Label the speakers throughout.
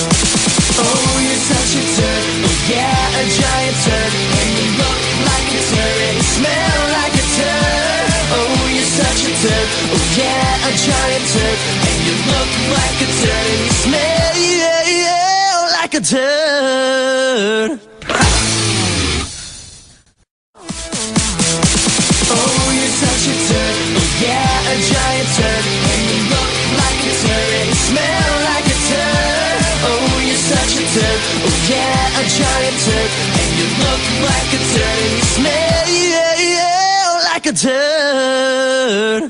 Speaker 1: Oh, you're such a turd. Oh, yeah, a giant turd. And you look like a turd. And you smell like a turd. Oh, you're such a turd. Oh, yeah, a giant turd. And you look like a turd. You smell, like a turd. Oh, you're such a turd. Oh, yeah, a giant turd. And you look like a turd. And you smell, yeah, yeah, like a turd.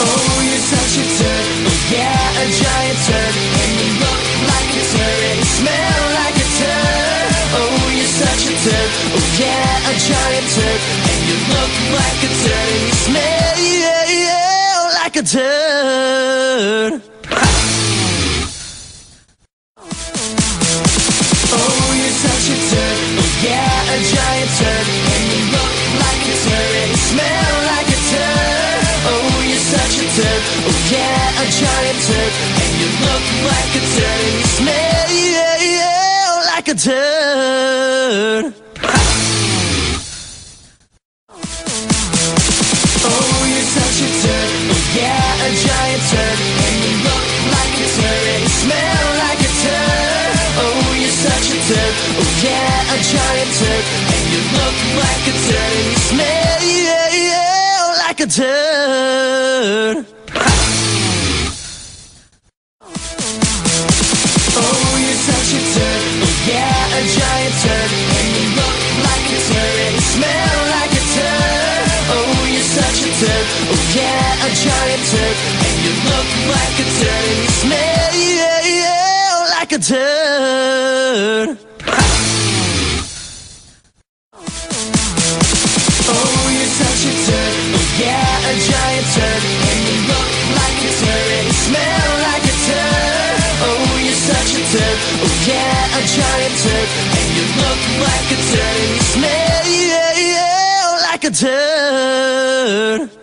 Speaker 1: Oh, you're such a turd. Oh, yeah, a giant turd. And you look like a turd. And you smell like a turd. Oh, you're such a turd. Oh, yeah, a giant turd. And you look like a turd. And you smell, yeah, yeah, like a turd. Turd. And you look like a turd. And you smell, yeah, like a turd. Oh, you're such a turd. Oh, yeah, a giant turd. And you look like a turd. And you smell like a turd. Oh, you're such a turd. Oh, yeah, a giant turd. And you look like a turd. And you smell, yeah, yeah, like a turd. giant turd. And you look like a turd. And you smell, yeah, yeah, like a turd. Oh, you're such a turd. Oh, yeah, a giant turd. And you look like a turd. You smell like a turd. Oh, you're such a turd. Oh, yeah, a giant turd. And you look like a turd. You smell, like a turd.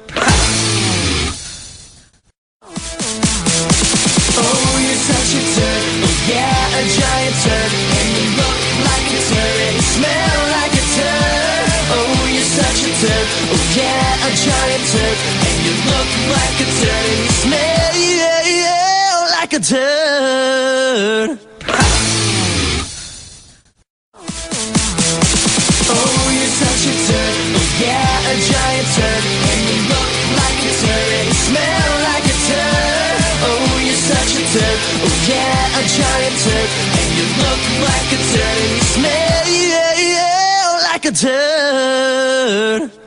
Speaker 1: Yeah, a giant turd. And you look like a turd. And you smell, yeah, yeah, like a turd. Oh, you're such a turd. Oh, yeah, a giant turd. And you look like a turd. And you smell like a turd. Oh, you're such a turd. Oh, yeah, a giant turd. And you look like a turd. And you smell, yeah, yeah, like a turd.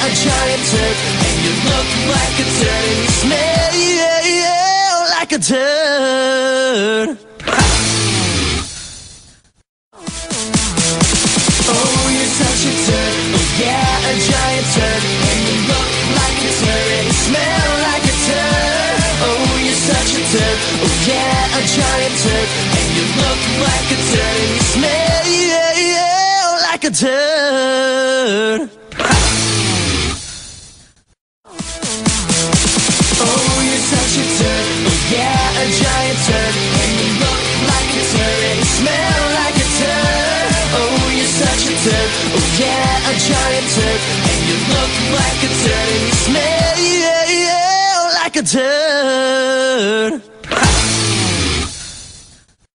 Speaker 1: A giant turd. And you look like a turd. And you smell, like a turd. Oh, you're such a turd. Oh, yeah, a giant turd. And you look like a turd. And you smell like a turd. Oh, you're such a turd. Oh, yeah, a giant turd. And you look like a turd. And you smell, like a turd. Giant turd. And you look like a turd. And you smell, like a turd.